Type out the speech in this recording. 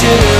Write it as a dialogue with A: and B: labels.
A: should